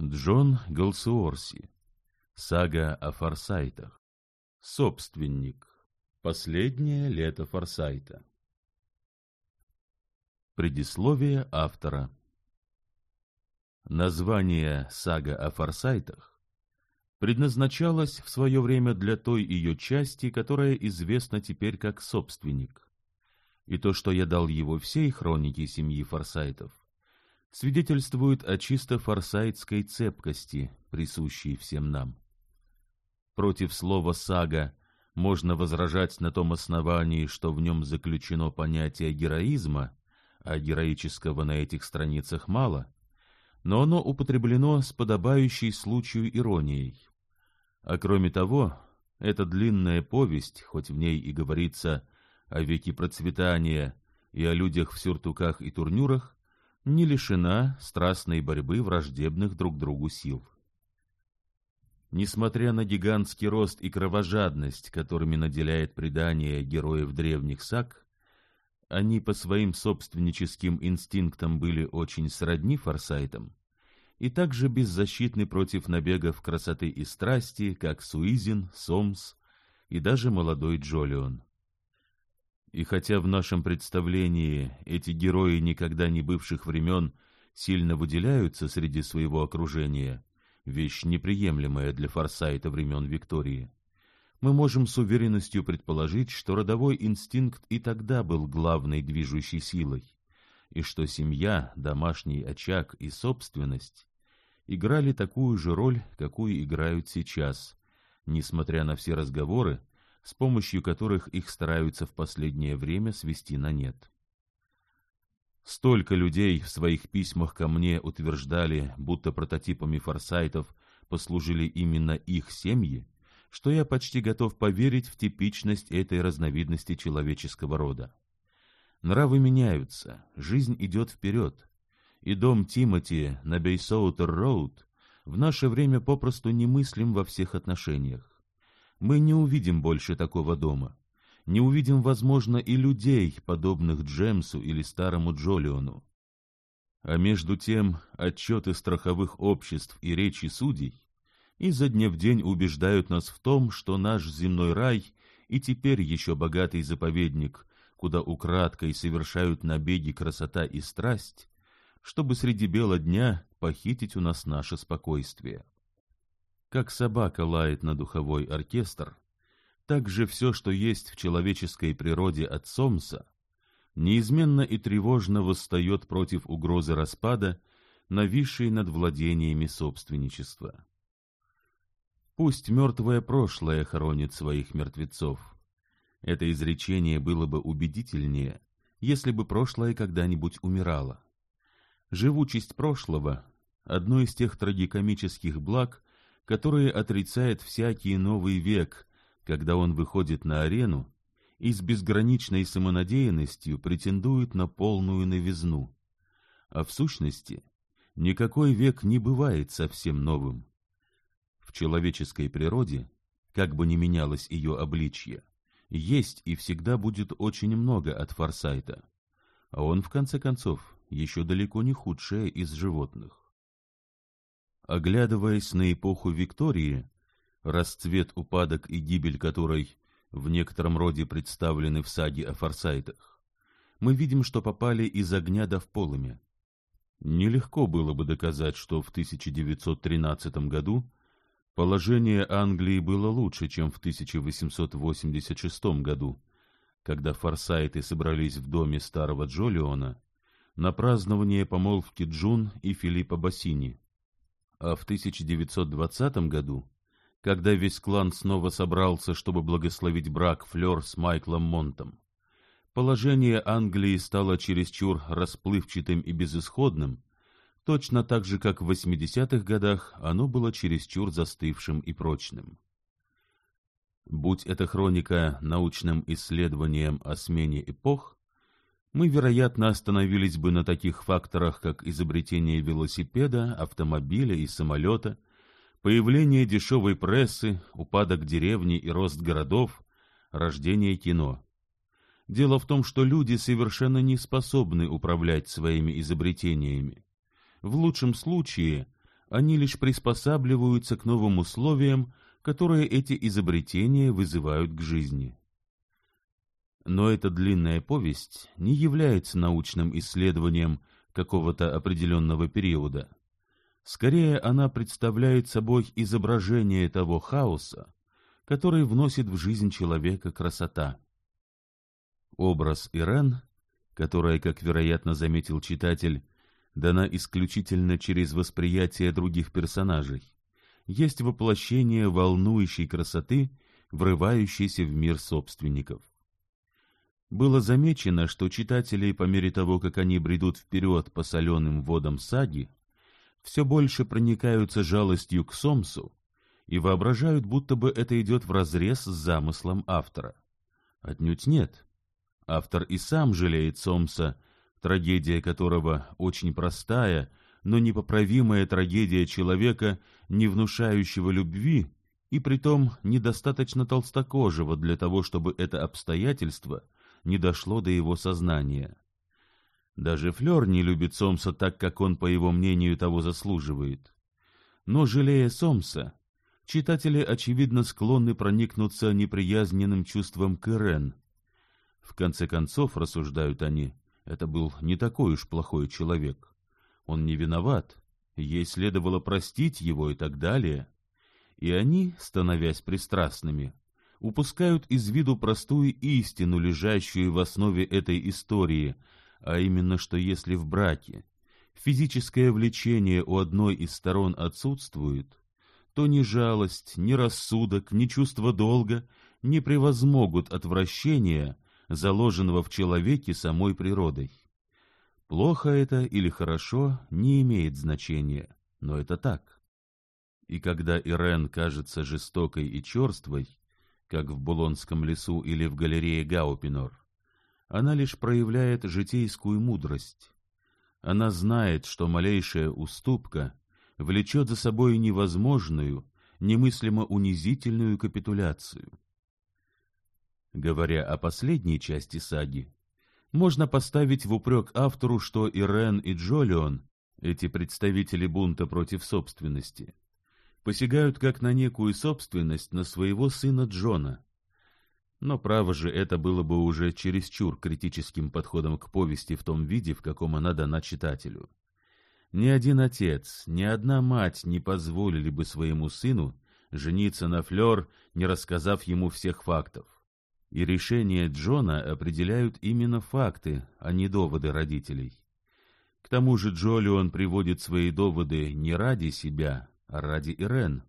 Джон Голсуорси. Сага о Форсайтах. Собственник. Последнее лето Форсайта. Предисловие автора. Название «Сага о Форсайтах» предназначалось в свое время для той ее части, которая известна теперь как «Собственник». И то, что я дал его всей хронике семьи Форсайтов – свидетельствует о чисто форсайтской цепкости, присущей всем нам. Против слова «сага» можно возражать на том основании, что в нем заключено понятие героизма, а героического на этих страницах мало, но оно употреблено с подобающей случаю иронией. А кроме того, эта длинная повесть, хоть в ней и говорится о веке процветания и о людях в сюртуках и турнюрах, не лишена страстной борьбы враждебных друг другу сил. Несмотря на гигантский рост и кровожадность, которыми наделяет предание героев древних саг, они по своим собственническим инстинктам были очень сродни форсайтам и также беззащитны против набегов красоты и страсти, как Суизин, Сомс и даже молодой Джолион. И хотя в нашем представлении эти герои никогда не бывших времен сильно выделяются среди своего окружения, вещь неприемлемая для форсайта времен Виктории, мы можем с уверенностью предположить, что родовой инстинкт и тогда был главной движущей силой, и что семья, домашний очаг и собственность играли такую же роль, какую играют сейчас, несмотря на все разговоры, с помощью которых их стараются в последнее время свести на нет. Столько людей в своих письмах ко мне утверждали, будто прототипами форсайтов послужили именно их семьи, что я почти готов поверить в типичность этой разновидности человеческого рода. Нравы меняются, жизнь идет вперед, и дом Тимоти на Бейсуотер-Роуд в наше время попросту немыслим во всех отношениях мы не увидим больше такого дома, не увидим, возможно, и людей, подобных Джемсу или старому Джолиону. А между тем отчеты страховых обществ и речи судей изо дня в день убеждают нас в том, что наш земной рай и теперь еще богатый заповедник, куда украдкой совершают набеги красота и страсть, чтобы среди бела дня похитить у нас наше спокойствие как собака лает на духовой оркестр, так же все, что есть в человеческой природе от Сомса, неизменно и тревожно восстает против угрозы распада, нависшей над владениями собственничества. Пусть мертвое прошлое хоронит своих мертвецов. Это изречение было бы убедительнее, если бы прошлое когда-нибудь умирало. Живучесть прошлого — одно из тех трагикомических благ, который отрицает всякий новый век, когда он выходит на арену и с безграничной самонадеянностью претендует на полную новизну. А в сущности, никакой век не бывает совсем новым. В человеческой природе, как бы ни менялось ее обличье, есть и всегда будет очень много от Форсайта. А он, в конце концов, еще далеко не худшее из животных оглядываясь на эпоху Виктории, расцвет, упадок и гибель которой в некотором роде представлены в саге о форсайтах, мы видим, что попали из огня до вполыми. Нелегко было бы доказать, что в 1913 году положение Англии было лучше, чем в 1886 году, когда форсайты собрались в доме старого Джолиона на празднование помолвки Джун и Филиппа Бассини а в 1920 году, когда весь клан снова собрался, чтобы благословить брак Флёр с Майклом Монтом, положение Англии стало чересчур расплывчатым и безысходным, точно так же, как в 80-х годах оно было чересчур застывшим и прочным. Будь эта хроника научным исследованием о смене эпох, мы, вероятно, остановились бы на таких факторах, как изобретение велосипеда, автомобиля и самолета, появление дешевой прессы, упадок деревни и рост городов, рождение кино. Дело в том, что люди совершенно не способны управлять своими изобретениями. В лучшем случае они лишь приспосабливаются к новым условиям, которые эти изобретения вызывают к жизни но эта длинная повесть не является научным исследованием какого-то определенного периода. Скорее, она представляет собой изображение того хаоса, который вносит в жизнь человека красота. Образ Ирен, которая, как вероятно заметил читатель, дана исключительно через восприятие других персонажей, есть воплощение волнующей красоты, врывающейся в мир собственников. Было замечено, что читатели, по мере того, как они бредут вперед по соленым водам саги, все больше проникаются жалостью к Сомсу и воображают, будто бы это идет вразрез с замыслом автора. Отнюдь нет. Автор и сам жалеет Сомса, трагедия которого очень простая, но непоправимая трагедия человека, не внушающего любви, и притом недостаточно толстокожего для того, чтобы это обстоятельство — не дошло до его сознания. Даже Флёр не любит Сомса так, как он, по его мнению, того заслуживает. Но, жалея Сомса, читатели, очевидно, склонны проникнуться неприязненным чувством к Ирен. В конце концов, рассуждают они, это был не такой уж плохой человек. Он не виноват, ей следовало простить его и так далее. И они, становясь пристрастными, упускают из виду простую истину, лежащую в основе этой истории, а именно, что если в браке физическое влечение у одной из сторон отсутствует, то ни жалость, ни рассудок, ни чувство долга не превозмогут отвращения, заложенного в человеке самой природой. Плохо это или хорошо не имеет значения, но это так. И когда Ирен кажется жестокой и черствой, как в Булонском лесу или в галерее Гаупинор. Она лишь проявляет житейскую мудрость. Она знает, что малейшая уступка влечет за собой невозможную, немыслимо унизительную капитуляцию. Говоря о последней части саги, можно поставить в упрек автору, что Ирен и Джолион, эти представители бунта против собственности, посягают как на некую собственность на своего сына Джона. Но, право же, это было бы уже чересчур критическим подходом к повести в том виде, в каком она дана читателю. Ни один отец, ни одна мать не позволили бы своему сыну жениться на Флёр, не рассказав ему всех фактов. И решение Джона определяют именно факты, а не доводы родителей. К тому же Джолион приводит свои доводы не ради себя, ради Ирен.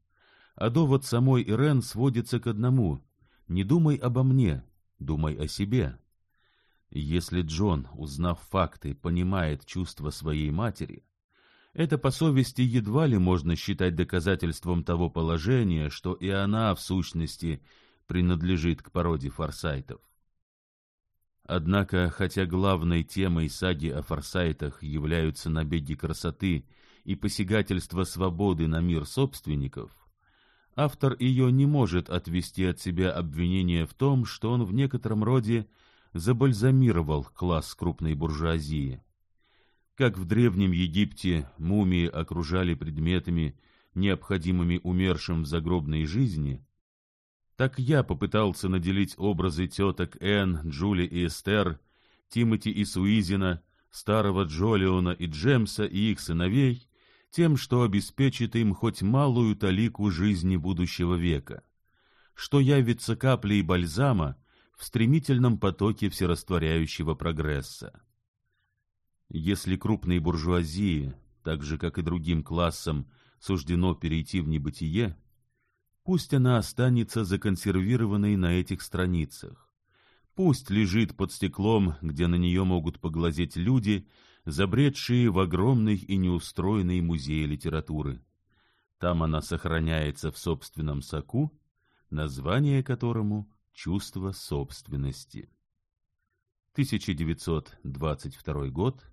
А довод самой Ирен сводится к одному. Не думай обо мне, думай о себе. Если Джон, узнав факты, понимает чувства своей матери, это по совести едва ли можно считать доказательством того положения, что и она, в сущности, принадлежит к породе форсайтов. Однако, хотя главной темой саги о форсайтах являются набеги красоты и посягательство свободы на мир собственников, автор ее не может отвести от себя обвинение в том, что он в некотором роде забальзамировал класс крупной буржуазии. Как в Древнем Египте мумии окружали предметами, необходимыми умершим в загробной жизни, так я попытался наделить образы теток Энн, Джули и Эстер, Тимати и Суизина, старого Джолиона и Джемса и их сыновей тем, что обеспечит им хоть малую талику жизни будущего века, что явится каплей бальзама в стремительном потоке всерастворяющего прогресса. Если крупной буржуазии, так же как и другим классам, суждено перейти в небытие, пусть она останется законсервированной на этих страницах, пусть лежит под стеклом, где на нее могут поглазеть люди, забредшие в огромный и неустроенный музей литературы. Там она сохраняется в собственном соку, название которому «Чувство собственности». 1922 год.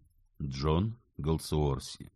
Джон Голсуорси